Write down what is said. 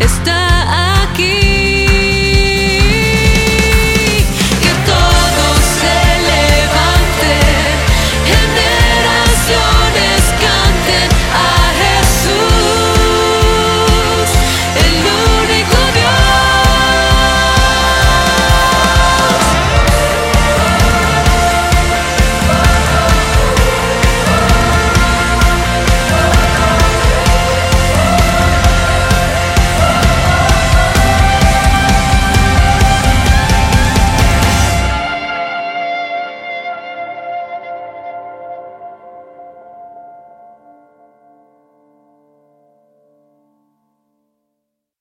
Está